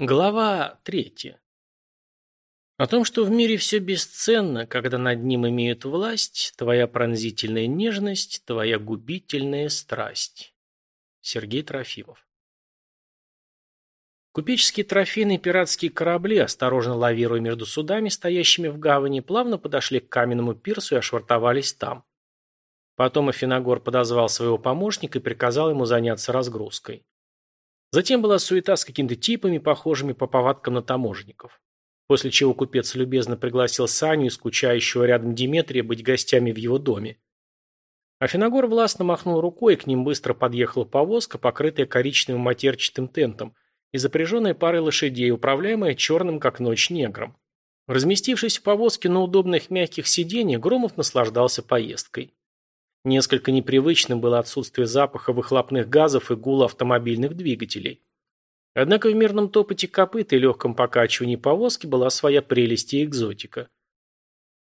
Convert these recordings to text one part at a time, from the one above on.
Глава третья. О том, что в мире все бесценно, когда над ним имеют власть, твоя пронзительная нежность, твоя губительная страсть. Сергей Трофимов. Купеческие трофейные пиратские корабли, осторожно лавируя между судами, стоящими в гавани, плавно подошли к каменному пирсу и ошвартовались там. Потом Афиногор подозвал своего помощника и приказал ему заняться разгрузкой. Затем была суета с какими-то типами, похожими по повадкам на таможенников. После чего купец любезно пригласил Саню и скучающего рядом Диметрия быть гостями в его доме. Афиногор властно махнул рукой, и к ним быстро подъехала повозка, покрытая коричневым матерчатым тентом, и запряженная парой лошадей, управляемая черным как ночь негром. Разместившись в повозке на удобных мягких сиденьях, Громов наслаждался поездкой. Несколько непривычным было отсутствие запаха выхлопных газов и гула автомобильных двигателей. Однако в мирном топоте копыт и легком покачивании повозки была своя прелесть и экзотика.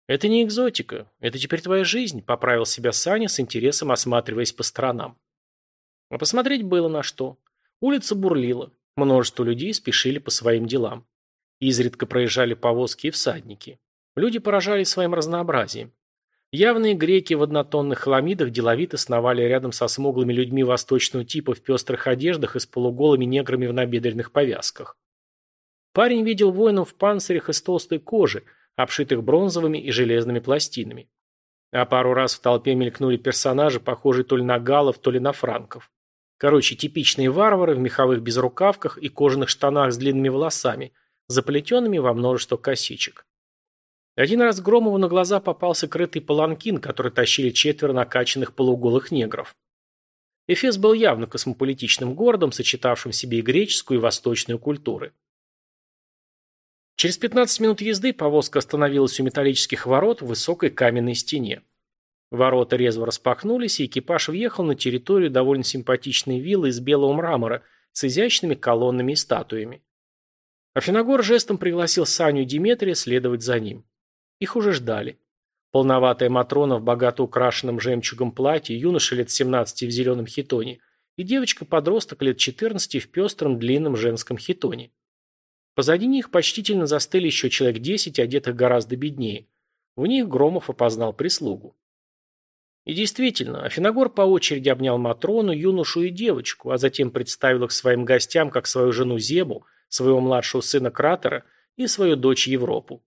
«Это не экзотика, это теперь твоя жизнь», – поправил себя Саня с интересом осматриваясь по сторонам. А посмотреть было на что. Улица бурлила, множество людей спешили по своим делам. Изредка проезжали повозки и всадники. Люди поражались своим разнообразием. Явные греки в однотонных хламидах деловито сновали рядом со смуглыми людьми восточного типа в пестрых одеждах и с полуголыми неграми в набедренных повязках. Парень видел воинов в панцирях из толстой кожи, обшитых бронзовыми и железными пластинами. А пару раз в толпе мелькнули персонажи, похожие то ли на галов, то ли на франков. Короче, типичные варвары в меховых безрукавках и кожаных штанах с длинными волосами, заплетенными во множество косичек. Один раз Громову на глаза попался крытый паланкин, который тащили четверо накачанных полуголых негров. Эфес был явно космополитичным городом, сочетавшим в себе и греческую, и восточную культуры. Через 15 минут езды повозка остановилась у металлических ворот в высокой каменной стене. Ворота резво распахнулись, и экипаж въехал на территорию довольно симпатичной виллы из белого мрамора с изящными колоннами и статуями. Афиногор жестом пригласил Саню и Диметрия следовать за ним. Их уже ждали. Полноватая Матрона в богато украшенном жемчугом платье, юноша лет 17 в зеленом хитоне и девочка-подросток лет 14 в пестром длинном женском хитоне. Позади них почтительно застыли еще человек 10, одетых гораздо беднее. В них Громов опознал прислугу. И действительно, Афиногор по очереди обнял Матрону, юношу и девочку, а затем представил их своим гостям как свою жену Зебу, своего младшего сына Кратера и свою дочь Европу.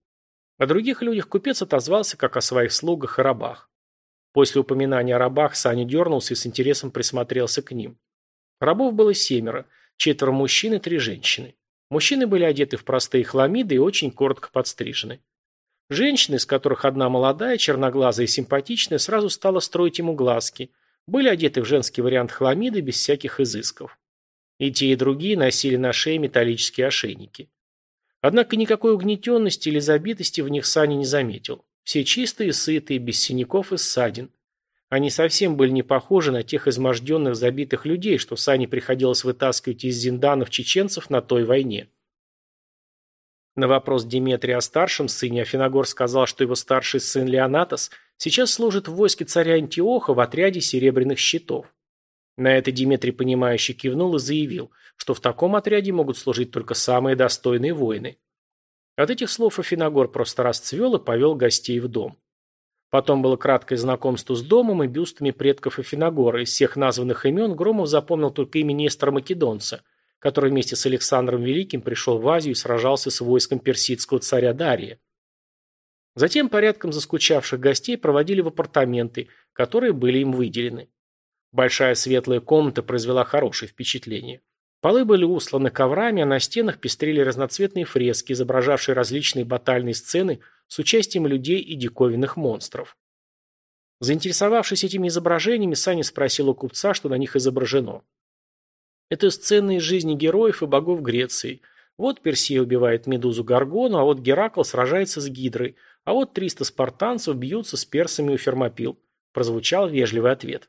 О других людях купец отозвался, как о своих слугах и рабах. После упоминания о рабах Саня дернулся и с интересом присмотрелся к ним. Рабов было семеро, четверо мужчин и три женщины. Мужчины были одеты в простые хламиды и очень коротко подстрижены. Женщины, из которых одна молодая, черноглазая и симпатичная, сразу стала строить ему глазки, были одеты в женский вариант хламиды без всяких изысков. И те, и другие носили на шее металлические ошейники. Однако никакой угнетенности или забитости в них Саня не заметил. Все чистые, сытые, без синяков и ссадин. Они совсем были не похожи на тех изможденных, забитых людей, что Сане приходилось вытаскивать из зинданов чеченцев на той войне. На вопрос Диметрия о старшем сыне Афиногор сказал, что его старший сын Леонатос сейчас служит в войске царя Антиоха в отряде серебряных щитов. На это Диметрий, понимающе кивнул и заявил, что в таком отряде могут служить только самые достойные воины. От этих слов Афиногор просто расцвел и повел гостей в дом. Потом было краткое знакомство с домом и бюстами предков Афиногора. Из всех названных имен Громов запомнил только имя Нестора Македонца, который вместе с Александром Великим пришел в Азию и сражался с войском персидского царя Дария. Затем порядком заскучавших гостей проводили в апартаменты, которые были им выделены. Большая светлая комната произвела хорошее впечатление. Полы были усланы коврами, а на стенах пестрели разноцветные фрески, изображавшие различные батальные сцены с участием людей и диковинных монстров. Заинтересовавшись этими изображениями, Саня спросил у купца, что на них изображено. Это сцены из жизни героев и богов Греции. Вот Персия убивает Медузу Гаргону, а вот Геракл сражается с Гидрой, а вот 300 спартанцев бьются с персами у Фермопил. Прозвучал вежливый ответ.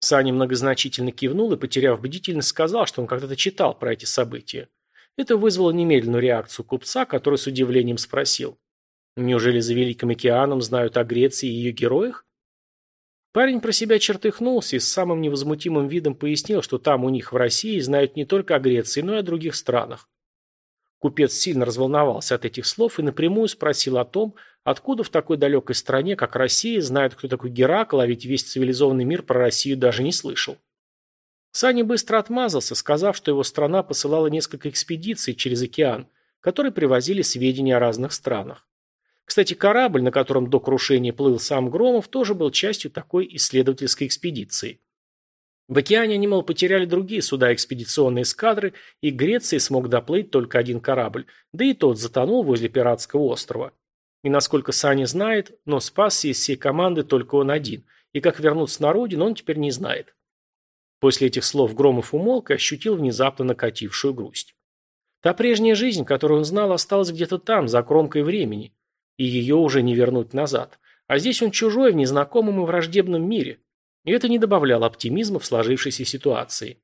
Саня многозначительно кивнул и, потеряв бдительность, сказал, что он когда-то читал про эти события. Это вызвало немедленную реакцию купца, который с удивлением спросил. Неужели за Великим океаном знают о Греции и ее героях? Парень про себя чертыхнулся и с самым невозмутимым видом пояснил, что там у них в России знают не только о Греции, но и о других странах. Купец сильно разволновался от этих слов и напрямую спросил о том, откуда в такой далекой стране, как Россия, знают, кто такой Геракл, а ведь весь цивилизованный мир про Россию даже не слышал. Саня быстро отмазался, сказав, что его страна посылала несколько экспедиций через океан, которые привозили сведения о разных странах. Кстати, корабль, на котором до крушения плыл сам Громов, тоже был частью такой исследовательской экспедиции. В океане они, мол, потеряли другие суда экспедиционной эскадры, и Греции смог доплыть только один корабль, да и тот затонул возле пиратского острова. И насколько Саня знает, но спасся из всей команды только он один, и как вернуться на родину он теперь не знает. После этих слов Громов умолк и ощутил внезапно накатившую грусть. Та прежняя жизнь, которую он знал, осталась где-то там, за кромкой времени, и ее уже не вернуть назад. А здесь он чужой в незнакомом и враждебном мире, и это не добавляло оптимизма в сложившейся ситуации.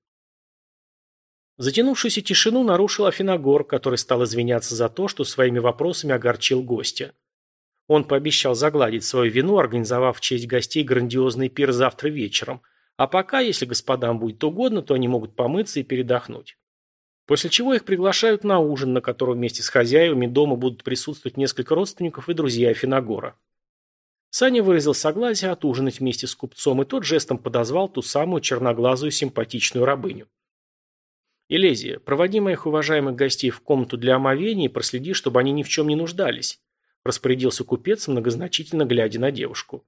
Затянувшуюся тишину нарушил Афиногор, который стал извиняться за то, что своими вопросами огорчил гостя. Он пообещал загладить свою вину, организовав в честь гостей грандиозный пир завтра вечером, а пока, если господам будет угодно, то они могут помыться и передохнуть. После чего их приглашают на ужин, на котором вместе с хозяевами дома будут присутствовать несколько родственников и друзья Афиногора. Саня выразил согласие отужинать вместе с купцом, и тот жестом подозвал ту самую черноглазую симпатичную рабыню. «Элезия, проводи моих уважаемых гостей в комнату для омовения и проследи, чтобы они ни в чем не нуждались», распорядился купец, многозначительно глядя на девушку.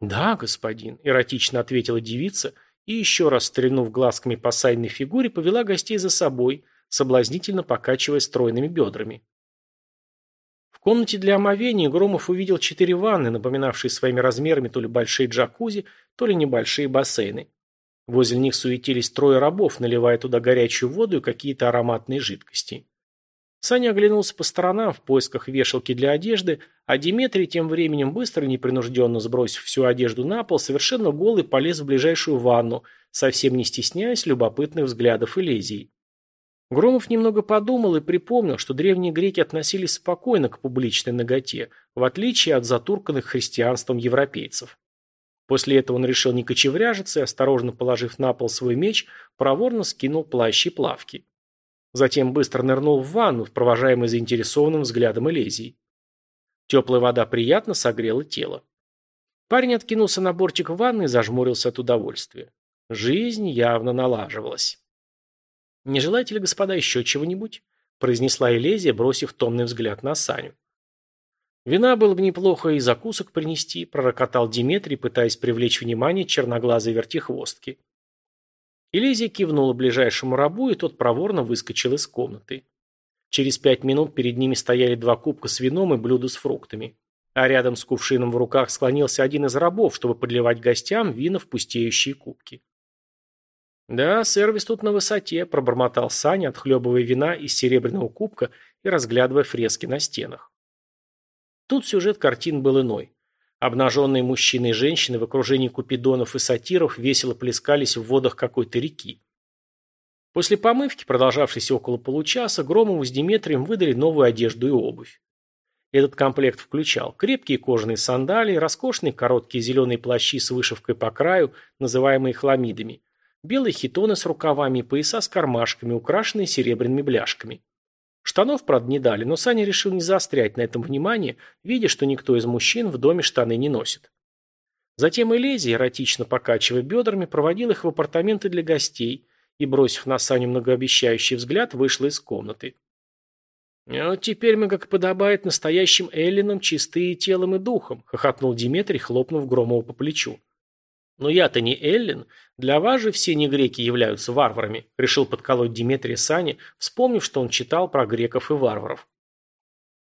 «Да, господин», – эротично ответила девица и, еще раз стрельнув глазками по сайной фигуре, повела гостей за собой, соблазнительно покачивая стройными бедрами. В комнате для омовения Громов увидел четыре ванны, напоминавшие своими размерами то ли большие джакузи, то ли небольшие бассейны. Возле них суетились трое рабов, наливая туда горячую воду и какие-то ароматные жидкости. Саня оглянулся по сторонам в поисках вешалки для одежды, а Диметрий тем временем быстро и непринужденно сбросив всю одежду на пол, совершенно голый полез в ближайшую ванну, совсем не стесняясь любопытных взглядов Элезии. Громов немного подумал и припомнил, что древние греки относились спокойно к публичной ноготе, в отличие от затурканных христианством европейцев. После этого он решил не кочевряжиться и, осторожно положив на пол свой меч, проворно скинул плащ и плавки. Затем быстро нырнул в ванну, провожаемый заинтересованным взглядом Элезии. Теплая вода приятно согрела тело. Парень откинулся на бортик ванны и зажмурился от удовольствия. Жизнь явно налаживалась. «Не желаете ли, господа, еще чего-нибудь?» произнесла Элезия, бросив томный взгляд на Саню. «Вина было бы неплохо и закусок принести», пророкотал Диметрий, пытаясь привлечь внимание черноглазой вертихвостки. Элезия кивнула ближайшему рабу, и тот проворно выскочил из комнаты. Через пять минут перед ними стояли два кубка с вином и блюдо с фруктами. А рядом с кувшином в руках склонился один из рабов, чтобы подливать гостям вина в пустеющие кубки. «Да, сервис тут на высоте», – пробормотал Саня, отхлебывая вина из серебряного кубка и разглядывая фрески на стенах. Тут сюжет картин был иной. Обнаженные мужчины и женщины в окружении купидонов и сатиров весело плескались в водах какой-то реки. После помывки, продолжавшейся около получаса, Громову с Диметрием выдали новую одежду и обувь. Этот комплект включал крепкие кожаные сандалии, роскошные короткие зеленые плащи с вышивкой по краю, называемые хламидами, белые хитоны с рукавами и пояса с кармашками, украшенные серебряными бляшками. Штанов, правда, не дали, но Саня решил не заострять на этом внимание, видя, что никто из мужчин в доме штаны не носит. Затем Элезия, эротично покачивая бедрами, проводил их в апартаменты для гостей и, бросив на Саню многообещающий взгляд, вышла из комнаты. «Вот теперь мы, как подобает настоящим эллинам, чистые телом и духом», — хохотнул Диметрий, хлопнув Громова по плечу. «Но я-то не Эллин. Для вас же все негреки являются варварами», – решил подколоть Дмитрия Сани, вспомнив, что он читал про греков и варваров.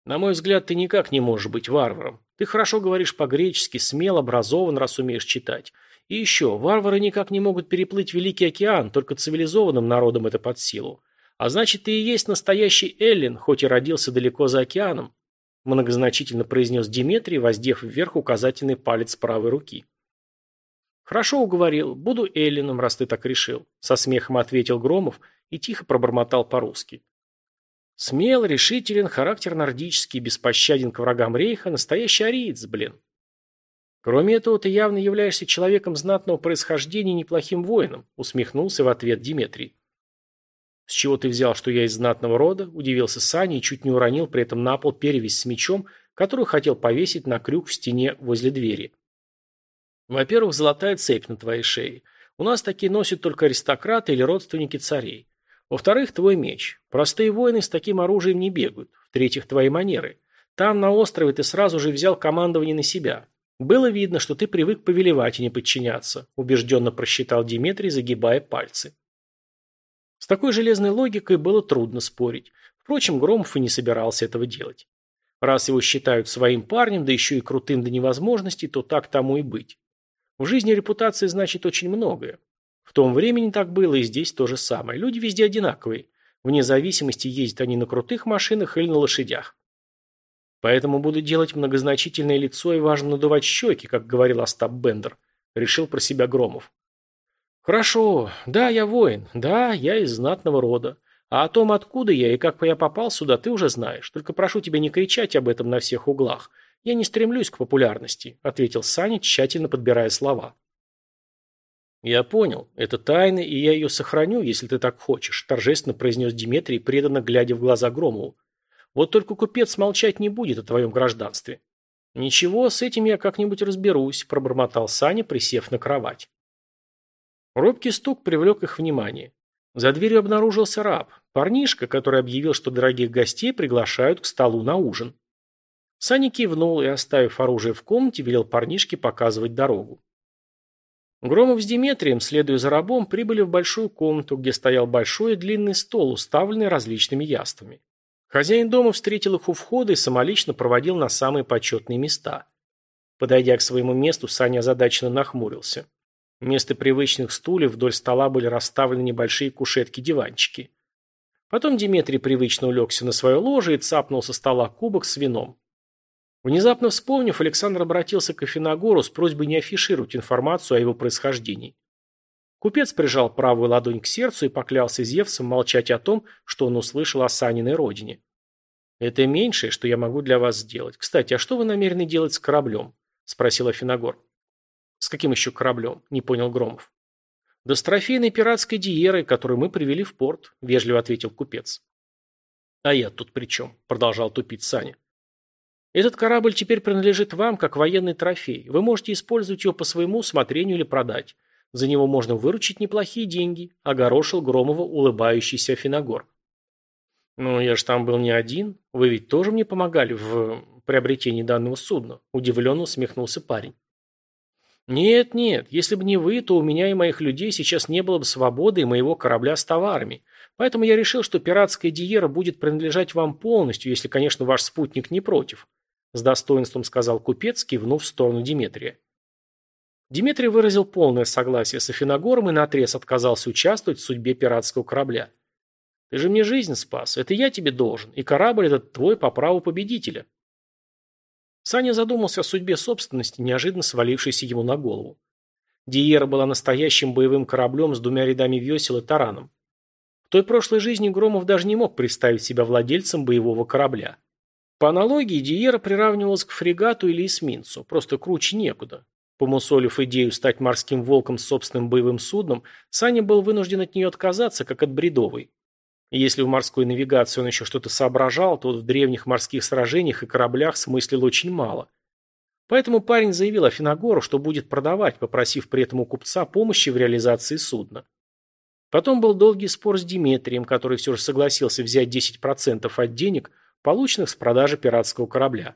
«На мой взгляд, ты никак не можешь быть варваром. Ты хорошо говоришь по-гречески, смел, образован, раз умеешь читать. И еще, варвары никак не могут переплыть Великий океан, только цивилизованным народам это под силу. А значит, ты и есть настоящий Эллин, хоть и родился далеко за океаном», – многозначительно произнес Диметрий, воздев вверх указательный палец правой руки. «Хорошо уговорил. Буду Эллином, раз ты так решил», — со смехом ответил Громов и тихо пробормотал по-русски. «Смел, решителен, характер нордический, беспощаден к врагам рейха, настоящий ариец, блин». «Кроме этого, ты явно являешься человеком знатного происхождения и неплохим воином», — усмехнулся в ответ Диметрий. «С чего ты взял, что я из знатного рода?» – удивился Саня и чуть не уронил при этом на пол перевязь с мечом, которую хотел повесить на крюк в стене возле двери. «Во-первых, золотая цепь на твоей шее. У нас такие носят только аристократы или родственники царей. Во-вторых, твой меч. Простые воины с таким оружием не бегают. В-третьих, твои манеры. Там, на острове, ты сразу же взял командование на себя. Было видно, что ты привык повелевать и не подчиняться», – убежденно просчитал Диметрий, загибая пальцы. С такой железной логикой было трудно спорить. Впрочем, Громов и не собирался этого делать. Раз его считают своим парнем, да еще и крутым до невозможности, то так тому и быть. В жизни репутация значит очень многое. В том времени так было, и здесь то же самое. Люди везде одинаковые. Вне зависимости, ездят они на крутых машинах или на лошадях. Поэтому буду делать многозначительное лицо и важно надувать щеки, как говорил Остап Бендер. Решил про себя Громов. «Хорошо. Да, я воин. Да, я из знатного рода. А о том, откуда я и как я попал сюда, ты уже знаешь. Только прошу тебя не кричать об этом на всех углах. Я не стремлюсь к популярности», — ответил Саня, тщательно подбирая слова. «Я понял. Это тайна, и я ее сохраню, если ты так хочешь», — торжественно произнес Диметрий, преданно глядя в глаза Громову. «Вот только купец молчать не будет о твоем гражданстве». «Ничего, с этим я как-нибудь разберусь», — пробормотал Саня, присев на кровать. Робкий стук привлек их внимание. За дверью обнаружился раб, парнишка, который объявил, что дорогих гостей приглашают к столу на ужин. Саня кивнул и, оставив оружие в комнате, велел парнишке показывать дорогу. Громов с Диметрием, следуя за рабом, прибыли в большую комнату, где стоял большой и длинный стол, уставленный различными яствами. Хозяин дома встретил их у входа и самолично проводил на самые почетные места. Подойдя к своему месту, Саня озадаченно нахмурился. Вместо привычных стульев вдоль стола были расставлены небольшие кушетки-диванчики. Потом Диметрий привычно улегся на свое ложе и цапнул со стола кубок с вином. Внезапно вспомнив, Александр обратился к Афиногору с просьбой не афишировать информацию о его происхождении. Купец прижал правую ладонь к сердцу и поклялся Зевсом молчать о том, что он услышал о Саниной родине. «Это меньшее, что я могу для вас сделать. Кстати, а что вы намерены делать с кораблем?» – спросил Афиногор. «С каким еще кораблем?» – не понял Громов. «Да с трофейной пиратской диерой, которую мы привели в порт», – вежливо ответил купец. «А я тут при чем?» – продолжал тупить Саня. «Этот корабль теперь принадлежит вам, как военный трофей. Вы можете использовать его по своему усмотрению или продать. За него можно выручить неплохие деньги», – огорошил Громова улыбающийся Финогор. «Ну, я же там был не один. Вы ведь тоже мне помогали в приобретении данного судна», – удивленно усмехнулся парень. «Нет, нет, если бы не вы, то у меня и моих людей сейчас не было бы свободы и моего корабля с товарами. Поэтому я решил, что пиратская диера будет принадлежать вам полностью, если, конечно, ваш спутник не против», с достоинством сказал купец, кивнув в сторону Диметрия. Дмитрий выразил полное согласие с Афиногором и наотрез отказался участвовать в судьбе пиратского корабля. «Ты же мне жизнь спас, это я тебе должен, и корабль этот твой по праву победителя», Саня задумался о судьбе собственности, неожиданно свалившейся ему на голову. Диера была настоящим боевым кораблем с двумя рядами весел и тараном. В той прошлой жизни Громов даже не мог представить себя владельцем боевого корабля. По аналогии, Диера приравнивалась к фрегату или эсминцу, просто круче некуда. Помусолив идею стать морским волком с собственным боевым судном, Саня был вынужден от нее отказаться, как от бредовой. Если в морской навигации он еще что-то соображал, то в древних морских сражениях и кораблях смыслил очень мало. Поэтому парень заявил Афиногору, что будет продавать, попросив при этом у купца помощи в реализации судна. Потом был долгий спор с Диметрием, который все же согласился взять 10% от денег, полученных с продажи пиратского корабля.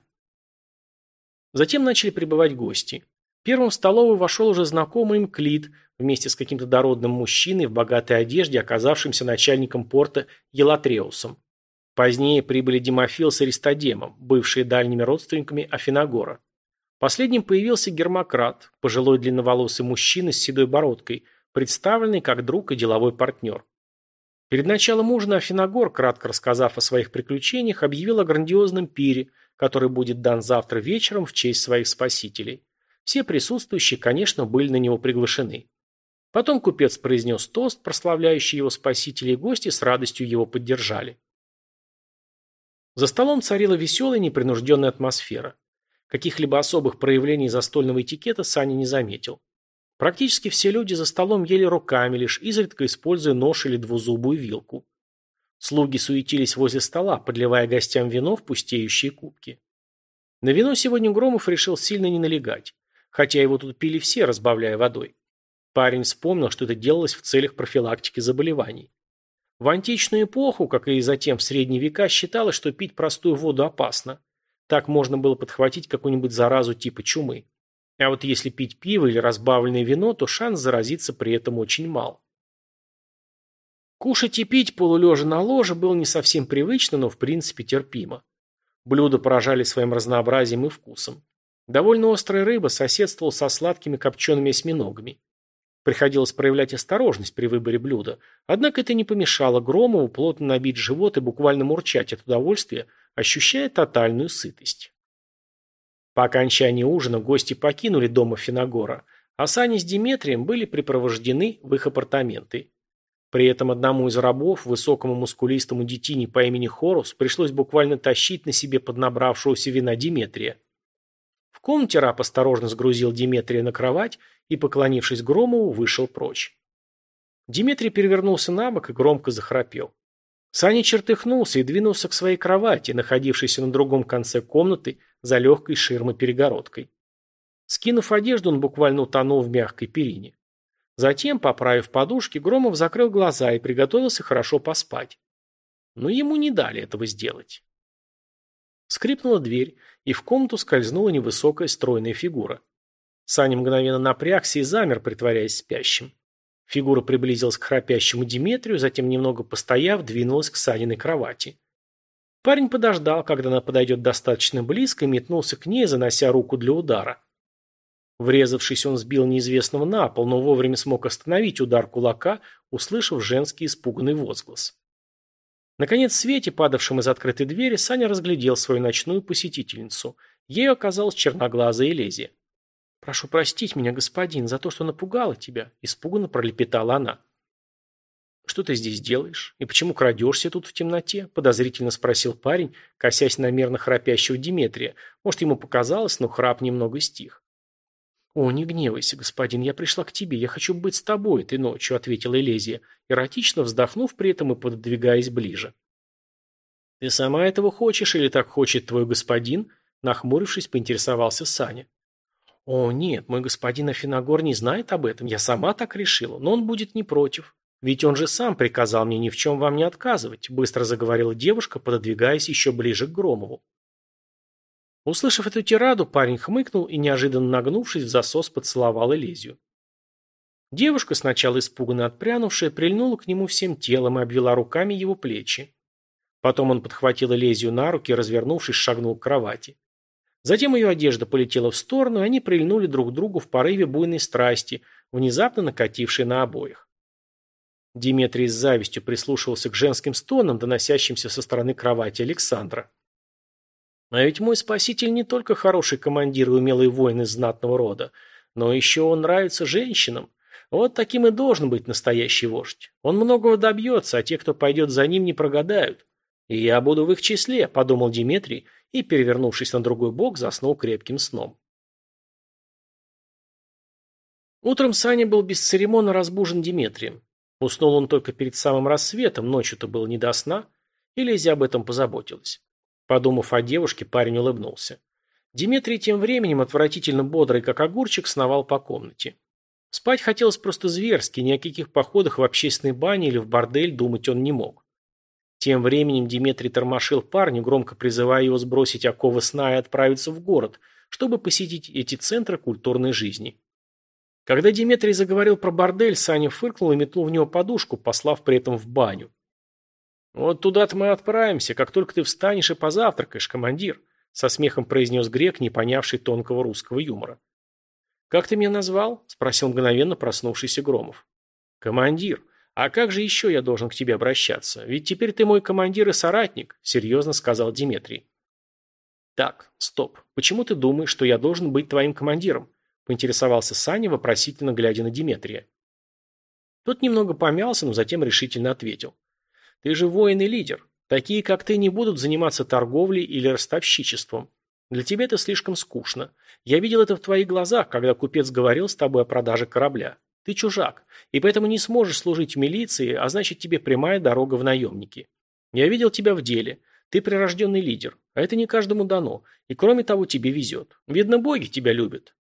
Затем начали прибывать гости. Первым в столовую вошел уже знакомый им Клид, вместе с каким-то дородным мужчиной в богатой одежде, оказавшимся начальником порта Елатреусом. Позднее прибыли Демофил с Аристодемом, бывшие дальними родственниками Афиногора. Последним появился Гермократ, пожилой длинноволосый мужчина с седой бородкой, представленный как друг и деловой партнер. Перед началом ужина Афиногор, кратко рассказав о своих приключениях, объявил о грандиозном пире, который будет дан завтра вечером в честь своих спасителей. Все присутствующие, конечно, были на него приглашены. Потом купец произнес тост, прославляющий его спасителей, и гости с радостью его поддержали. За столом царила веселая непринужденная атмосфера. Каких-либо особых проявлений застольного этикета Саня не заметил. Практически все люди за столом ели руками, лишь изредка используя нож или двузубую вилку. Слуги суетились возле стола, подливая гостям вино в пустеющие кубки. На вино сегодня Громов решил сильно не налегать, хотя его тут пили все, разбавляя водой. Парень вспомнил, что это делалось в целях профилактики заболеваний. В античную эпоху, как и затем в средние века, считалось, что пить простую воду опасно. Так можно было подхватить какую-нибудь заразу типа чумы. А вот если пить пиво или разбавленное вино, то шанс заразиться при этом очень мал. Кушать и пить полулежа на ложе было не совсем привычно, но в принципе терпимо. Блюда поражали своим разнообразием и вкусом. Довольно острая рыба соседствовала со сладкими копчеными осьминогами. Приходилось проявлять осторожность при выборе блюда, однако это не помешало Громову плотно набить живот и буквально мурчать от удовольствия, ощущая тотальную сытость. По окончании ужина гости покинули дома Финогора, а Саня с Диметрием были припровождены в их апартаменты. При этом одному из рабов, высокому мускулистому детине по имени Хорус, пришлось буквально тащить на себе поднабравшегося вина Диметрия. В комнате раб осторожно сгрузил Диметрия на кровать и, поклонившись Громову, вышел прочь. Диметрий перевернулся на бок и громко захрапел. Саня чертыхнулся и двинулся к своей кровати, находившейся на другом конце комнаты за легкой ширмой-перегородкой. Скинув одежду, он буквально утонул в мягкой перине. Затем, поправив подушки, Громов закрыл глаза и приготовился хорошо поспать. Но ему не дали этого сделать. Скрипнула дверь, и в комнату скользнула невысокая стройная фигура. Саня мгновенно напрягся и замер, притворяясь спящим. Фигура приблизилась к храпящему Диметрию, затем, немного постояв, двинулась к Саниной кровати. Парень подождал, когда она подойдет достаточно близко, и метнулся к ней, занося руку для удара. Врезавшись, он сбил неизвестного на пол, но вовремя смог остановить удар кулака, услышав женский испуганный возглас. Наконец, в свете, падавшем из открытой двери, Саня разглядел свою ночную посетительницу. Ею оказалась черноглазая Элезия. «Прошу простить меня, господин, за то, что напугала тебя», – испуганно пролепетала она. «Что ты здесь делаешь? И почему крадешься тут в темноте?» – подозрительно спросил парень, косясь на мерно храпящего Диметрия. Может, ему показалось, но храп немного стих. «О, не гневайся, господин, я пришла к тебе, я хочу быть с тобой этой ночью», — ответила Элезия, эротично вздохнув при этом и пододвигаясь ближе. «Ты сама этого хочешь или так хочет твой господин?» Нахмурившись, поинтересовался Саня. «О, нет, мой господин Афиногор не знает об этом, я сама так решила, но он будет не против. Ведь он же сам приказал мне ни в чем вам не отказывать», быстро заговорила девушка, пододвигаясь еще ближе к Громову. Услышав эту тираду, парень хмыкнул и, неожиданно нагнувшись, в засос поцеловал Элизию. Девушка, сначала испуганно отпрянувшая, прильнула к нему всем телом и обвела руками его плечи. Потом он подхватил Элезию на руки развернувшись, шагнул к кровати. Затем ее одежда полетела в сторону, и они прильнули друг к другу в порыве буйной страсти, внезапно накатившей на обоих. Диметрий с завистью прислушивался к женским стонам, доносящимся со стороны кровати Александра. А ведь мой спаситель не только хороший командир и умелый воин из знатного рода, но еще он нравится женщинам. Вот таким и должен быть настоящий вождь. Он многого добьется, а те, кто пойдет за ним, не прогадают. И я буду в их числе, подумал Диметрий и, перевернувшись на другой бок, заснул крепким сном. Утром Саня был бесцеремонно разбужен Диметрием. Уснул он только перед самым рассветом, ночью-то было не до сна, и Лизя об этом позаботилась. Подумав о девушке, парень улыбнулся. Диметрий тем временем, отвратительно бодрый, как огурчик, сновал по комнате. Спать хотелось просто зверски, ни о каких походах в общественной бане или в бордель думать он не мог. Тем временем Диметрий тормошил парня, громко призывая его сбросить оковы сна и отправиться в город, чтобы посетить эти центры культурной жизни. Когда Диметрий заговорил про бордель, Саня фыркнул и метнул в него подушку, послав при этом в баню. «Вот туда-то мы отправимся, как только ты встанешь и позавтракаешь, командир», со смехом произнес грек, не понявший тонкого русского юмора. «Как ты меня назвал?» – спросил мгновенно проснувшийся Громов. «Командир. А как же еще я должен к тебе обращаться? Ведь теперь ты мой командир и соратник», – серьезно сказал Диметрий. «Так, стоп. Почему ты думаешь, что я должен быть твоим командиром?» – поинтересовался Саня, вопросительно глядя на Диметрия. Тот немного помялся, но затем решительно ответил. Ты же воин и лидер. Такие, как ты, не будут заниматься торговлей или ростовщичеством. Для тебя это слишком скучно. Я видел это в твоих глазах, когда купец говорил с тобой о продаже корабля. Ты чужак, и поэтому не сможешь служить в милиции, а значит тебе прямая дорога в наемники. Я видел тебя в деле. Ты прирожденный лидер, а это не каждому дано. И кроме того, тебе везет. Видно, боги тебя любят.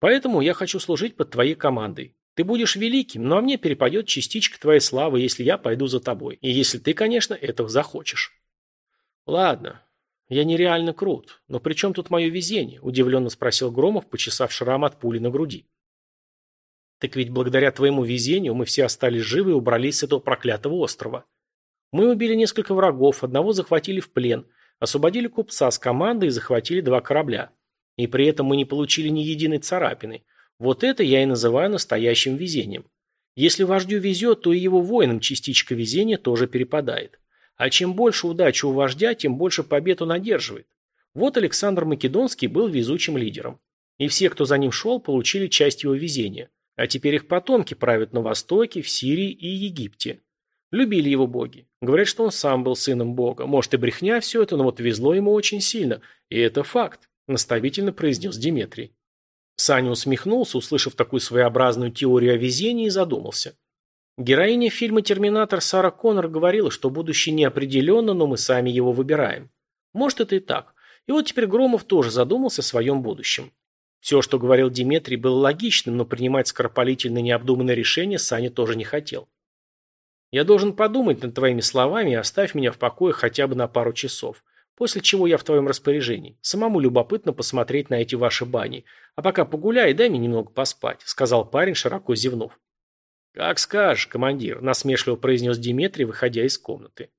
Поэтому я хочу служить под твоей командой. Ты будешь великим, но мне перепадет частичка твоей славы, если я пойду за тобой. И если ты, конечно, этого захочешь. Ладно, я нереально крут. Но при чем тут мое везение? Удивленно спросил Громов, почесав шрам от пули на груди. Так ведь благодаря твоему везению мы все остались живы и убрались с этого проклятого острова. Мы убили несколько врагов, одного захватили в плен, освободили купца с командой и захватили два корабля. И при этом мы не получили ни единой царапины. Вот это я и называю настоящим везением. Если вождю везет, то и его воинам частичка везения тоже перепадает. А чем больше удачи у вождя, тем больше побед он одерживает. Вот Александр Македонский был везучим лидером. И все, кто за ним шел, получили часть его везения. А теперь их потомки правят на Востоке, в Сирии и Египте. Любили его боги. Говорят, что он сам был сыном бога. Может и брехня все это, но вот везло ему очень сильно. И это факт наставительно произнес Диметрий. Саня усмехнулся, услышав такую своеобразную теорию о везении, и задумался. Героиня фильма «Терминатор» Сара Коннор говорила, что будущее неопределенно, но мы сами его выбираем. Может, это и так. И вот теперь Громов тоже задумался о своем будущем. Все, что говорил Диметрий, было логичным, но принимать скоропалительное необдуманное решение Саня тоже не хотел. «Я должен подумать над твоими словами и оставь меня в покое хотя бы на пару часов. После чего я в твоем распоряжении. Самому любопытно посмотреть на эти ваши бани. А пока погуляй, дай мне немного поспать», — сказал парень, широко зевнув. «Как скажешь, командир», — насмешливо произнес Диметрий, выходя из комнаты.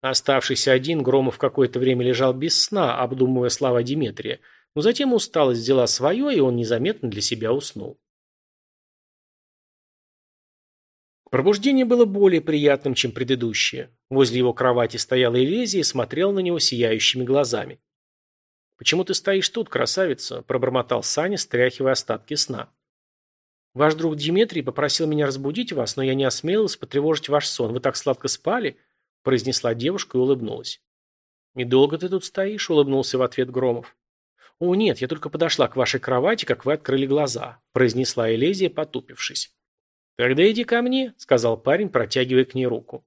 Оставшийся один, Громов какое-то время лежал без сна, обдумывая слова Диметрия, но затем усталость взяла свое, и он незаметно для себя уснул. Пробуждение было более приятным, чем предыдущее. Возле его кровати стояла Элезия и смотрела на него сияющими глазами. «Почему ты стоишь тут, красавица?» – пробормотал Саня, стряхивая остатки сна. «Ваш друг Дмитрий попросил меня разбудить вас, но я не осмелилась потревожить ваш сон. Вы так сладко спали?» – произнесла девушка и улыбнулась. «И долго ты тут стоишь?» – улыбнулся в ответ Громов. «О, нет, я только подошла к вашей кровати, как вы открыли глаза», – произнесла Элезия, потупившись. «Тогда иди ко мне», — сказал парень, протягивая к ней руку.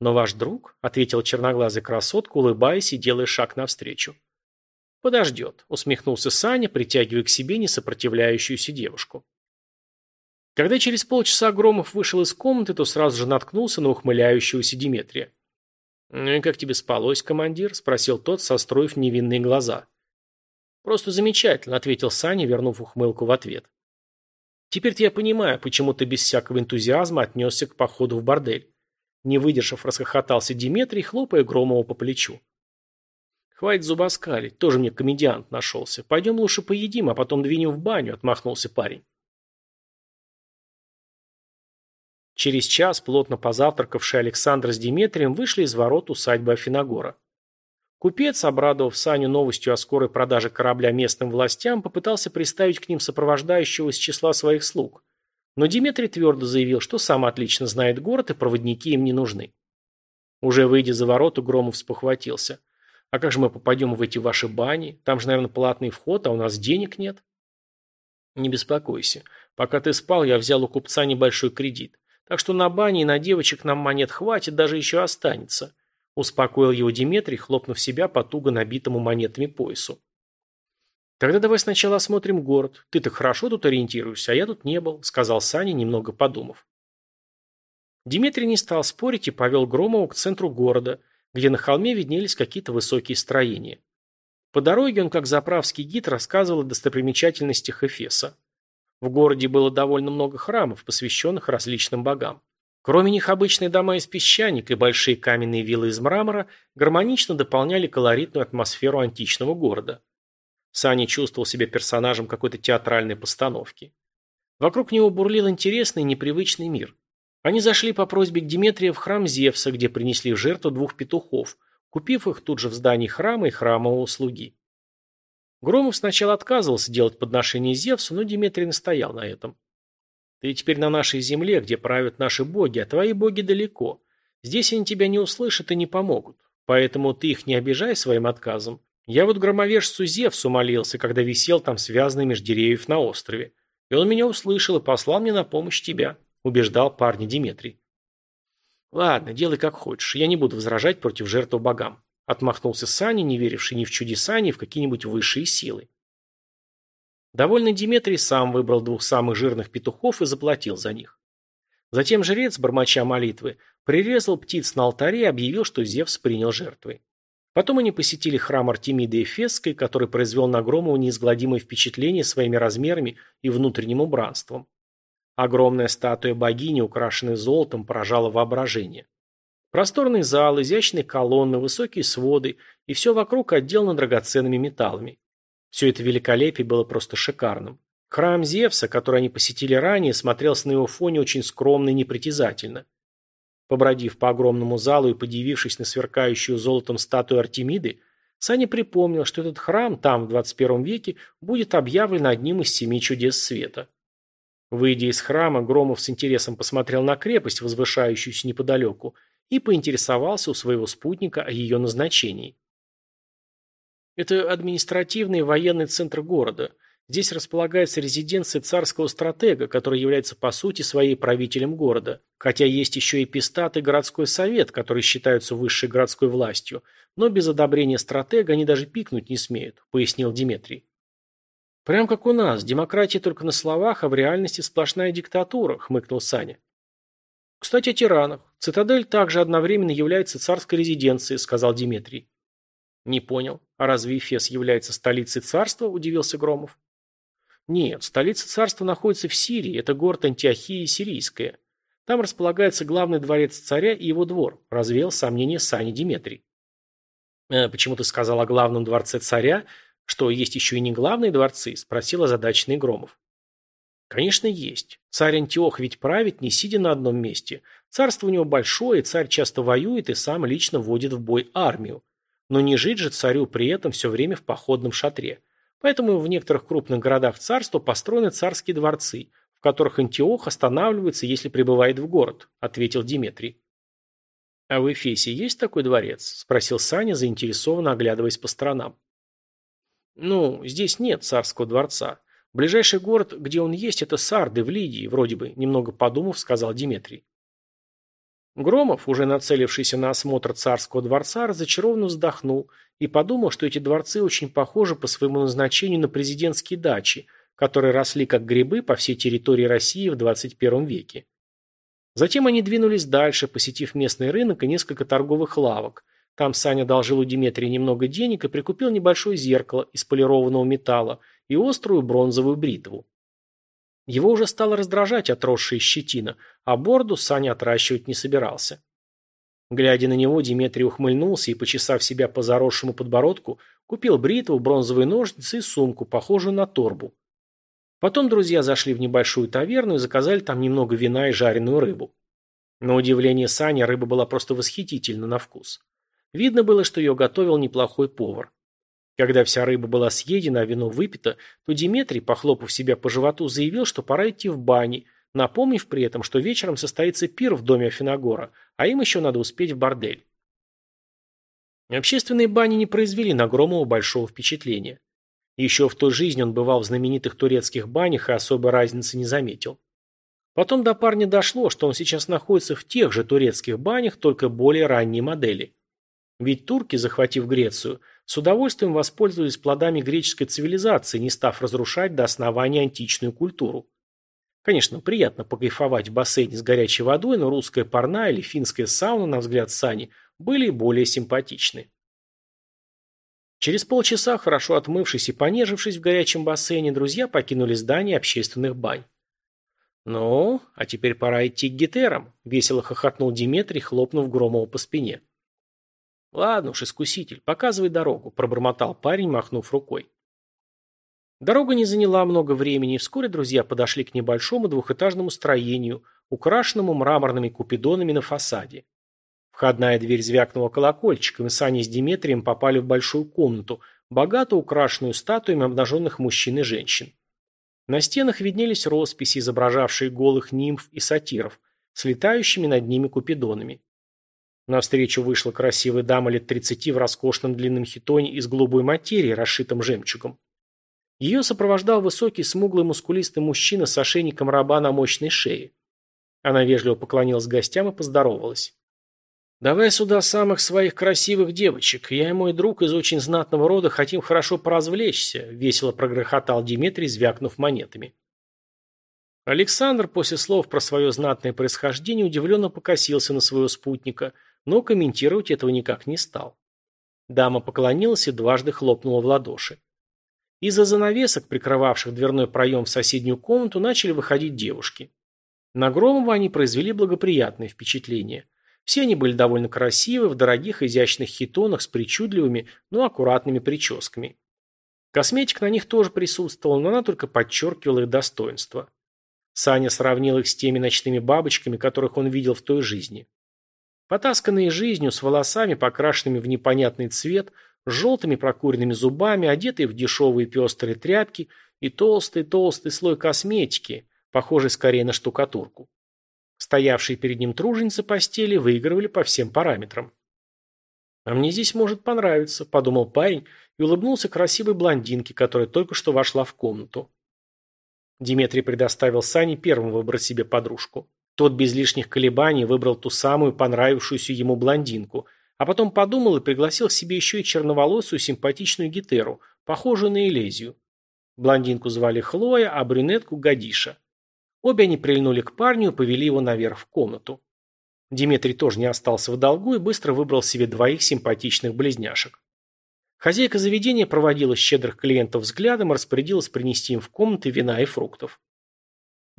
«Но ваш друг», — ответил черноглазый красотка, улыбаясь и делая шаг навстречу. «Подождет», — усмехнулся Саня, притягивая к себе несопротивляющуюся девушку. Когда через полчаса Громов вышел из комнаты, то сразу же наткнулся на ухмыляющегося Диметрия. «Ну и как тебе спалось, командир?» – спросил тот, состроив невинные глаза. «Просто замечательно», – ответил Саня, вернув ухмылку в ответ. Теперь-то я понимаю, почему ты без всякого энтузиазма отнесся к походу в бордель. Не выдержав, расхохотался Диметрий, хлопая Громову по плечу. «Хватит зубоскалить, тоже мне комедиант нашелся. Пойдем лучше поедим, а потом двинем в баню», — отмахнулся парень. Через час, плотно позавтракавший Александр с Диметрием вышли из ворот усадьбы Афиногора. Купец, обрадовав Саню новостью о скорой продаже корабля местным властям, попытался приставить к ним сопровождающего из числа своих слуг. Но Дмитрий твердо заявил, что сам отлично знает город и проводники им не нужны. Уже выйдя за ворота, Громов спохватился. «А как же мы попадем в эти ваши бани? Там же, наверное, платный вход, а у нас денег нет». «Не беспокойся. Пока ты спал, я взял у купца небольшой кредит. Так что на бане и на девочек нам монет хватит, даже еще останется. Успокоил его Диметрий, хлопнув себя по туго набитому монетами поясу. «Тогда давай сначала осмотрим город. Ты-то хорошо тут ориентируешься, а я тут не был», — сказал Саня, немного подумав. Дмитрий не стал спорить и повел Громову к центру города, где на холме виднелись какие-то высокие строения. По дороге он, как заправский гид, рассказывал о достопримечательностях Эфеса. В городе было довольно много храмов, посвященных различным богам. Кроме них обычные дома из песчаника и большие каменные виллы из мрамора гармонично дополняли колоритную атмосферу античного города. Саня чувствовал себя персонажем какой-то театральной постановки. Вокруг него бурлил интересный непривычный мир. Они зашли по просьбе к Диметрия в храм Зевса, где принесли в жертву двух петухов, купив их тут же в здании храма и храмового слуги. Громов сначала отказывался делать подношение Зевсу, но Диметрий настоял на этом. Ты теперь на нашей земле, где правят наши боги, а твои боги далеко. Здесь они тебя не услышат и не помогут. Поэтому ты их не обижай своим отказом. Я вот громовержцу Зевсу молился, когда висел там связанный меж деревьев на острове. И он меня услышал и послал мне на помощь тебя», – убеждал парня Диметрий. Ладно, делай как хочешь, я не буду возражать против жертвы богам. Отмахнулся Саня, не веривший ни в чудеса, ни в какие-нибудь высшие силы. Довольный Диметрий сам выбрал двух самых жирных петухов и заплатил за них. Затем жрец, бормоча молитвы, прирезал птиц на алтаре и объявил, что Зевс принял жертвы. Потом они посетили храм Артемиды Эфесской, который произвел на Громову неизгладимое впечатление своими размерами и внутренним убранством. Огромная статуя богини, украшенная золотом, поражала воображение. Просторный зал, изящные колонны, высокие своды, и все вокруг отделано драгоценными металлами. Все это великолепие было просто шикарным. Храм Зевса, который они посетили ранее, смотрелся на его фоне очень скромно и непритязательно. Побродив по огромному залу и подивившись на сверкающую золотом статую Артемиды, Саня припомнил, что этот храм там, в 21 веке, будет объявлен одним из семи чудес света. Выйдя из храма, Громов с интересом посмотрел на крепость, возвышающуюся неподалеку, и поинтересовался у своего спутника о ее назначении. Это административный и военный центр города. Здесь располагается резиденция царского стратега, который является по сути своей правителем города. Хотя есть еще и пистат и городской совет, которые считаются высшей городской властью, но без одобрения стратега они даже пикнуть не смеют, пояснил Диметрий. Прям как у нас, демократия только на словах, а в реальности сплошная диктатура, хмыкнул Саня. Кстати, о тиранах. Цитадель также одновременно является царской резиденцией, сказал Диметрий. Не понял. А разве Эфес является столицей царства? Удивился Громов. Нет, столица царства находится в Сирии, это город Антиохия Сирийская. Там располагается главный дворец царя и его двор, развеял сомнение Сани Диметрий. «Э, «Почему ты сказал о главном дворце царя, что есть еще и не главные дворцы?» – спросил озадаченный Громов. «Конечно, есть. Царь Антиох ведь правит, не сидя на одном месте. Царство у него большое, царь часто воюет и сам лично вводит в бой армию. Но не жить же царю при этом все время в походном шатре. Поэтому в некоторых крупных городах царства построены царские дворцы, в которых Антиох останавливается, если прибывает в город, ответил Диметрий. А в Эфесе есть такой дворец? спросил Саня, заинтересованно оглядываясь по сторонам. Ну, здесь нет царского дворца. Ближайший город, где он есть, это Сарды в Лидии, вроде бы, немного подумав, сказал Диметрий. Громов, уже нацелившийся на осмотр царского дворца, разочарованно вздохнул и подумал, что эти дворцы очень похожи по своему назначению на президентские дачи, которые росли как грибы по всей территории России в 21 веке. Затем они двинулись дальше, посетив местный рынок и несколько торговых лавок. Там Саня одолжил у Диметрия немного денег и прикупил небольшое зеркало из полированного металла и острую бронзовую бритву. Его уже стало раздражать отросшая щетина, а бороду Саня отращивать не собирался. Глядя на него, Диметрий ухмыльнулся и, почесав себя по заросшему подбородку, купил бритву, бронзовые ножницы и сумку, похожую на торбу. Потом друзья зашли в небольшую таверну и заказали там немного вина и жареную рыбу. На удивление Сани рыба была просто восхитительна на вкус. Видно было, что ее готовил неплохой повар. Когда вся рыба была съедена, а вино выпито, то Диметрий, похлопав себя по животу, заявил, что пора идти в бани, напомнив при этом, что вечером состоится пир в доме Афиногора, а им еще надо успеть в бордель. Общественные бани не произвели на Громова большого впечатления. Еще в той жизни он бывал в знаменитых турецких банях и особой разницы не заметил. Потом до парня дошло, что он сейчас находится в тех же турецких банях, только более ранней модели. Ведь турки, захватив Грецию, с удовольствием воспользовались плодами греческой цивилизации, не став разрушать до основания античную культуру. Конечно, приятно покайфовать в бассейне с горячей водой, но русская парная или финская сауна, на взгляд Сани, были более симпатичны. Через полчаса, хорошо отмывшись и понежившись в горячем бассейне, друзья покинули здание общественных бань. «Ну, а теперь пора идти к гетерам», — весело хохотнул Диметрий, хлопнув Громова по спине. «Ладно уж, искуситель, показывай дорогу», – пробормотал парень, махнув рукой. Дорога не заняла много времени, и вскоре друзья подошли к небольшому двухэтажному строению, украшенному мраморными купидонами на фасаде. Входная дверь звякнула колокольчиком, и Саня с Диметрием попали в большую комнату, богато украшенную статуями обнаженных мужчин и женщин. На стенах виднелись росписи, изображавшие голых нимф и сатиров, с летающими над ними купидонами. Навстречу вышла красивая дама лет тридцати в роскошном длинном хитоне из голубой материи, расшитом жемчугом. Ее сопровождал высокий, смуглый, мускулистый мужчина с ошейником раба на мощной шее. Она вежливо поклонилась гостям и поздоровалась. «Давай сюда самых своих красивых девочек. Я и мой друг из очень знатного рода хотим хорошо поразвлечься», — весело прогрохотал Дмитрий, звякнув монетами. Александр после слов про свое знатное происхождение удивленно покосился на своего спутника, но комментировать этого никак не стал. Дама поклонилась и дважды хлопнула в ладоши. Из-за занавесок, прикрывавших дверной проем в соседнюю комнату, начали выходить девушки. На Громова они произвели благоприятное впечатление. Все они были довольно красивы, в дорогих изящных хитонах с причудливыми, но аккуратными прическами. Косметика на них тоже присутствовала, но она только подчеркивала их достоинство. Саня сравнил их с теми ночными бабочками, которых он видел в той жизни. Потасканные жизнью, с волосами, покрашенными в непонятный цвет, с желтыми прокуренными зубами, одетые в дешевые пестрые тряпки и толстый-толстый слой косметики, похожий скорее на штукатурку. Стоявшие перед ним труженицы постели выигрывали по всем параметрам. «А мне здесь может понравиться», – подумал парень и улыбнулся красивой блондинке, которая только что вошла в комнату. Диметрий предоставил Сане первым выбрать себе подружку. Тот без лишних колебаний выбрал ту самую понравившуюся ему блондинку, а потом подумал и пригласил себе еще и черноволосую симпатичную гитеру, похожую на Элезию. Блондинку звали Хлоя, а брюнетку – Гадиша. Обе они прильнули к парню и повели его наверх в комнату. Дмитрий тоже не остался в долгу и быстро выбрал себе двоих симпатичных близняшек. Хозяйка заведения проводила щедрых клиентов взглядом и распорядилась принести им в комнаты вина и фруктов.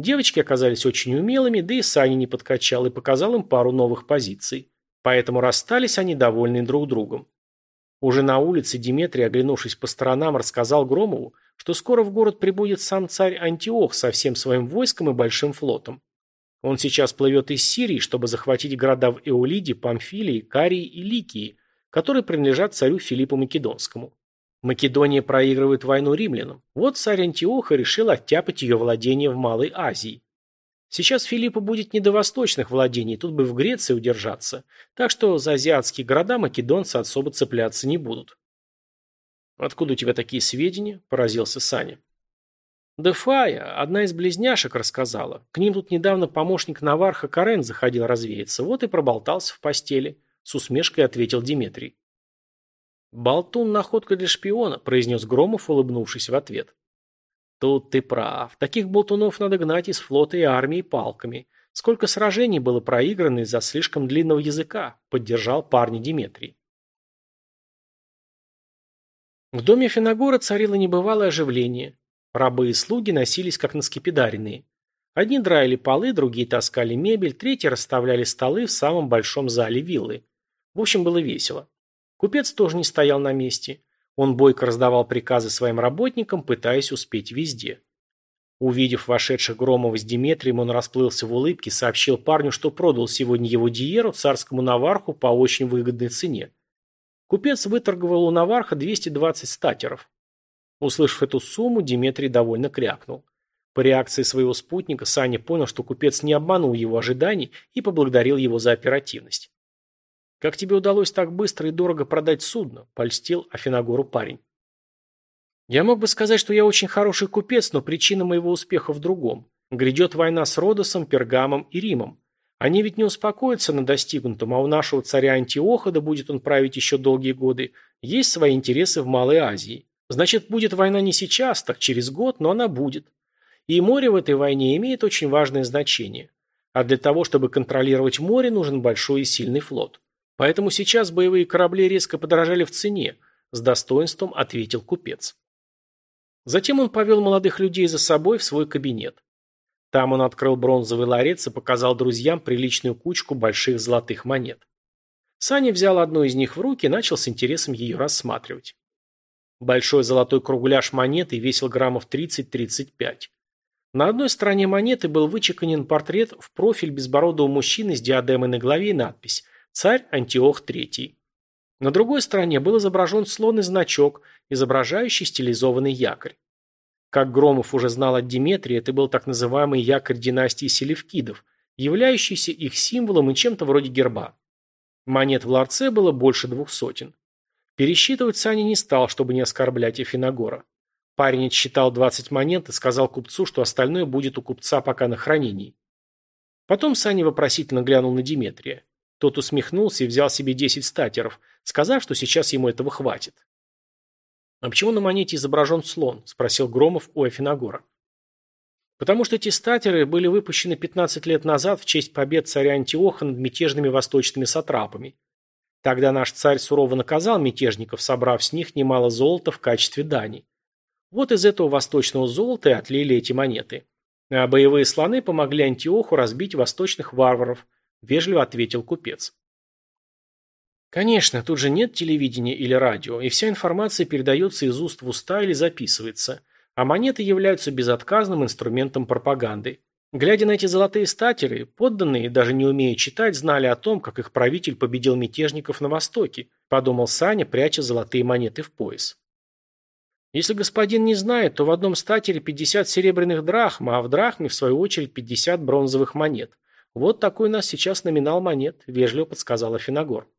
Девочки оказались очень умелыми, да и Саня не подкачал и показал им пару новых позиций. Поэтому расстались они довольны друг другом. Уже на улице Диметрий, оглянувшись по сторонам, рассказал Громову, что скоро в город прибудет сам царь Антиох со всем своим войском и большим флотом. Он сейчас плывет из Сирии, чтобы захватить города в Эолиде, Памфилии, Карии и Ликии, которые принадлежат царю Филиппу Македонскому. Македония проигрывает войну римлянам. Вот царь Антиоха решил оттяпать ее владения в Малой Азии. Сейчас Филиппу будет не до восточных владений, тут бы в Греции удержаться. Так что за азиатские города македонцы особо цепляться не будут. «Откуда у тебя такие сведения?» – поразился Саня. Дефая, одна из близняшек, рассказала. К ним тут недавно помощник Наварха Карен заходил развеяться, вот и проболтался в постели. С усмешкой ответил Диметрий. «Болтун – находка для шпиона», – произнес Громов, улыбнувшись в ответ. Тут ты прав. Таких болтунов надо гнать из флота и армии палками. Сколько сражений было проиграно из-за слишком длинного языка, поддержал парня Диметрий. В доме Финогора царило небывалое оживление. Рабы и слуги носились как на скипидаренные. Одни драили полы, другие таскали мебель, третьи расставляли столы в самом большом зале виллы. В общем, было весело. Купец тоже не стоял на месте. Он бойко раздавал приказы своим работникам, пытаясь успеть везде. Увидев вошедших Громова с Диметрием, он расплылся в улыбке, сообщил парню, что продал сегодня его Диеру царскому наварху по очень выгодной цене. Купец выторговал у наварха 220 статеров. Услышав эту сумму, Диметрий довольно крякнул. По реакции своего спутника Саня понял, что купец не обманул его ожиданий и поблагодарил его за оперативность. «Как тебе удалось так быстро и дорого продать судно?» – польстил Афиногору парень. «Я мог бы сказать, что я очень хороший купец, но причина моего успеха в другом. Грядет война с Родосом, Пергамом и Римом. Они ведь не успокоятся на достигнутом, а у нашего царя Антиоха, да будет он править еще долгие годы, есть свои интересы в Малой Азии. Значит, будет война не сейчас, так через год, но она будет. И море в этой войне имеет очень важное значение. А для того, чтобы контролировать море, нужен большой и сильный флот. Поэтому сейчас боевые корабли резко подорожали в цене, с достоинством ответил купец. Затем он повел молодых людей за собой в свой кабинет. Там он открыл бронзовый ларец и показал друзьям приличную кучку больших золотых монет. Саня взял одну из них в руки и начал с интересом ее рассматривать. Большой золотой кругляш монеты весил граммов 30-35. На одной стороне монеты был вычеканен портрет в профиль безбородого мужчины с диадемой на голове и надпись Царь Антиох III. На другой стороне был изображен слон и значок, изображающий стилизованный якорь. Как Громов уже знал от Диметрия, это был так называемый якорь династии Селевкидов, являющийся их символом и чем-то вроде герба. Монет в ларце было больше двух сотен. Пересчитывать Саня не стал, чтобы не оскорблять Эфиногора. Парень отсчитал 20 монет и сказал купцу, что остальное будет у купца пока на хранении. Потом Саня вопросительно глянул на Диметрия. Тот усмехнулся и взял себе десять статеров, сказав, что сейчас ему этого хватит. «А почему на монете изображен слон?» – спросил Громов у Афиногора. «Потому что эти статеры были выпущены 15 лет назад в честь побед царя Антиоха над мятежными восточными сатрапами. Тогда наш царь сурово наказал мятежников, собрав с них немало золота в качестве дани. Вот из этого восточного золота и отлили эти монеты. А боевые слоны помогли Антиоху разбить восточных варваров, вежливо ответил купец. Конечно, тут же нет телевидения или радио, и вся информация передается из уст в уста или записывается, а монеты являются безотказным инструментом пропаганды. Глядя на эти золотые статеры, подданные, даже не умея читать, знали о том, как их правитель победил мятежников на Востоке, подумал Саня, пряча золотые монеты в пояс. Если господин не знает, то в одном статере 50 серебряных драхм, а в драхме, в свою очередь, 50 бронзовых монет. Вот такой у нас сейчас номинал монет, вежливо подсказала Финогор.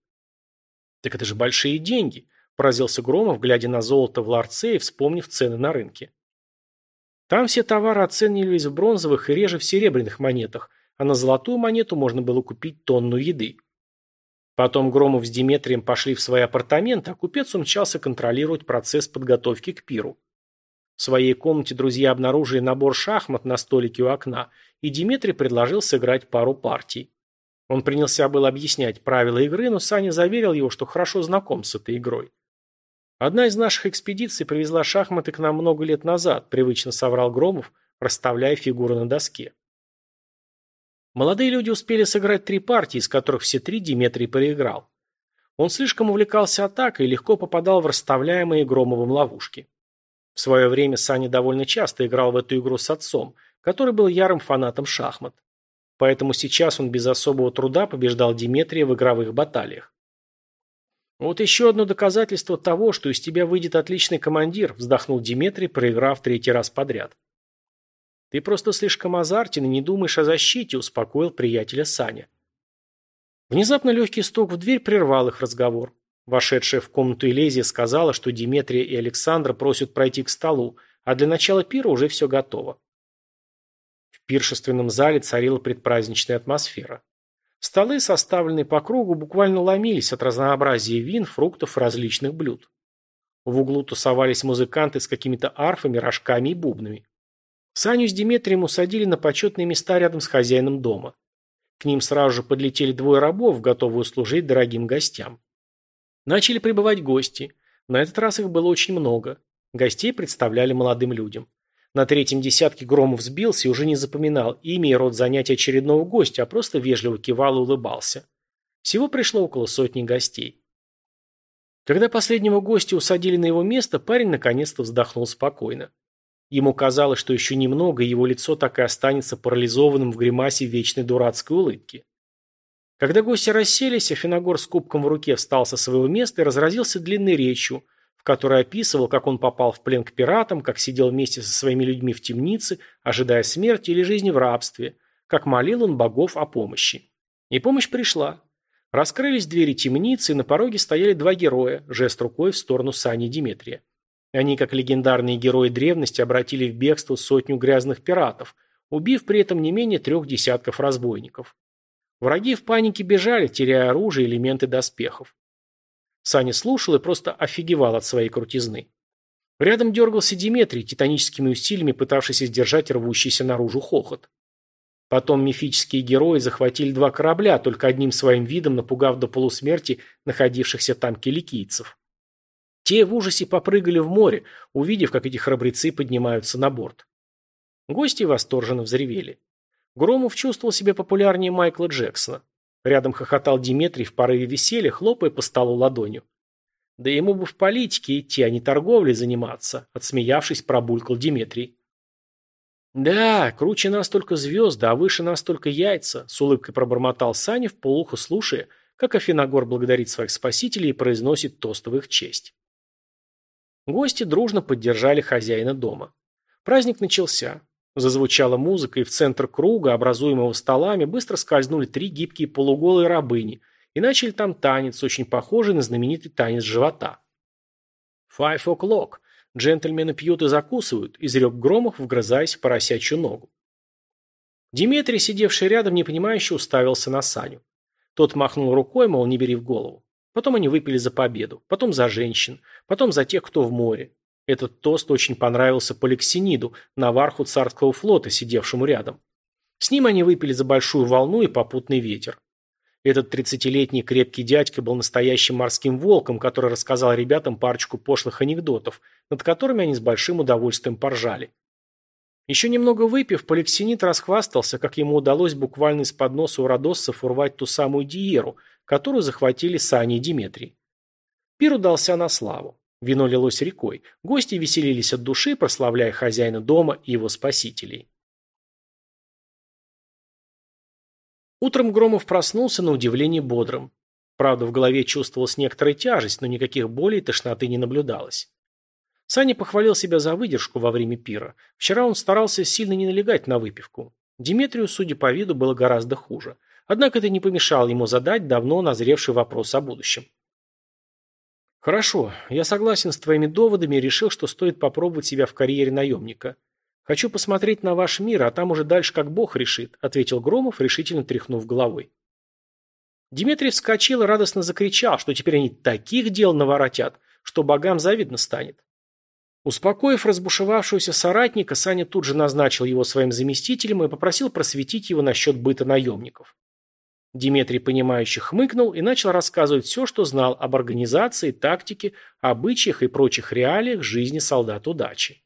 «Так это же большие деньги», – поразился Громов, глядя на золото в ларце и вспомнив цены на рынке. Там все товары оценивались в бронзовых и реже в серебряных монетах, а на золотую монету можно было купить тонну еды. Потом Громов с Диметрием пошли в свои апартаменты, а купец умчался контролировать процесс подготовки к пиру. В своей комнате друзья обнаружили набор шахмат на столике у окна, и Диметрий предложил сыграть пару партий. Он принялся было объяснять правила игры, но Саня заверил его, что хорошо знаком с этой игрой. «Одна из наших экспедиций привезла шахматы к нам много лет назад», привычно соврал Громов, расставляя фигуры на доске. Молодые люди успели сыграть три партии, из которых все три Диметрий проиграл. Он слишком увлекался атакой и легко попадал в расставляемые Громовым ловушки. В свое время Саня довольно часто играл в эту игру с отцом, который был ярым фанатом шахмат. Поэтому сейчас он без особого труда побеждал Диметрия в игровых баталиях. «Вот еще одно доказательство того, что из тебя выйдет отличный командир», вздохнул Диметрий, проиграв третий раз подряд. «Ты просто слишком азартен и не думаешь о защите», успокоил приятеля Саня. Внезапно легкий стук в дверь прервал их разговор. Вошедшая в комнату Элезия сказала, что Диметрия и Александра просят пройти к столу, а для начала пира уже все готово пиршественном зале царила предпраздничная атмосфера. Столы, составленные по кругу, буквально ломились от разнообразия вин, фруктов и различных блюд. В углу тусовались музыканты с какими-то арфами, рожками и бубнами. Саню с Диметрием усадили на почетные места рядом с хозяином дома. К ним сразу же подлетели двое рабов, готовые услужить дорогим гостям. Начали прибывать гости. На этот раз их было очень много. Гостей представляли молодым людям. На третьем десятке Громов сбился и уже не запоминал имя и род занятия очередного гостя, а просто вежливо кивал и улыбался. Всего пришло около сотни гостей. Когда последнего гостя усадили на его место, парень наконец-то вздохнул спокойно. Ему казалось, что еще немного, и его лицо так и останется парализованным в гримасе вечной дурацкой улыбки. Когда гости расселись, Афиногор с кубком в руке встал со своего места и разразился длинной речью, в которой описывал, как он попал в плен к пиратам, как сидел вместе со своими людьми в темнице, ожидая смерти или жизни в рабстве, как молил он богов о помощи. И помощь пришла. Раскрылись двери темницы, и на пороге стояли два героя, жест рукой в сторону Сани Диметрия. Они, как легендарные герои древности, обратили в бегство сотню грязных пиратов, убив при этом не менее трех десятков разбойников. Враги в панике бежали, теряя оружие и элементы доспехов. Саня слушал и просто офигевал от своей крутизны. Рядом дергался Диметрий, титаническими усилиями пытавшийся сдержать рвущийся наружу хохот. Потом мифические герои захватили два корабля, только одним своим видом напугав до полусмерти находившихся там киликийцев. Те в ужасе попрыгали в море, увидев, как эти храбрецы поднимаются на борт. Гости восторженно взревели. Громов чувствовал себя популярнее Майкла Джексона. Рядом хохотал Диметрий в порыве веселья, хлопая по столу ладонью. Да ему бы в политике идти, а не торговлей заниматься, отсмеявшись, пробулькал Диметрий. «Да, круче нас только звезды, а выше нас только яйца», с улыбкой пробормотал Саня в полухо слушая, как Афиногор благодарит своих спасителей и произносит тост в их честь. Гости дружно поддержали хозяина дома. Праздник начался. Зазвучала музыка, и в центр круга, образуемого столами, быстро скользнули три гибкие полуголые рабыни и начали там танец, очень похожий на знаменитый танец живота. «Five o'clock. Джентльмены пьют и закусывают», – изрек Громов, вгрызаясь в поросячью ногу. Диметрий, сидевший рядом, непонимающе уставился на Саню. Тот махнул рукой, мол, не бери в голову. Потом они выпили за победу, потом за женщин, потом за тех, кто в море. Этот тост очень понравился Поликсениду, наварху царского флота, сидевшему рядом. С ним они выпили за большую волну и попутный ветер. Этот тридцатилетний крепкий дядька был настоящим морским волком, который рассказал ребятам парочку пошлых анекдотов, над которыми они с большим удовольствием поржали. Еще немного выпив, Поликсенит расхвастался, как ему удалось буквально из-под носа у родоссов урвать ту самую диеру, которую захватили Сани и Диметрий. Пир удался на славу. Вино лилось рекой. Гости веселились от души, прославляя хозяина дома и его спасителей. Утром Громов проснулся на удивление бодрым. Правда, в голове чувствовалась некоторая тяжесть, но никаких болей и тошноты не наблюдалось. Саня похвалил себя за выдержку во время пира. Вчера он старался сильно не налегать на выпивку. Диметрию, судя по виду, было гораздо хуже. Однако это не помешало ему задать давно назревший вопрос о будущем. «Хорошо, я согласен с твоими доводами и решил, что стоит попробовать себя в карьере наемника. «Хочу посмотреть на ваш мир, а там уже дальше как Бог решит», ответил Громов, решительно тряхнув головой. Дмитрий вскочил и радостно закричал, что теперь они таких дел наворотят, что богам завидно станет. Успокоив разбушевавшегося соратника, Саня тут же назначил его своим заместителем и попросил просветить его насчет быта наемников. Дмитрий, понимающе хмыкнул и начал рассказывать все, что знал об организации, тактике, обычаях и прочих реалиях жизни солдат удачи.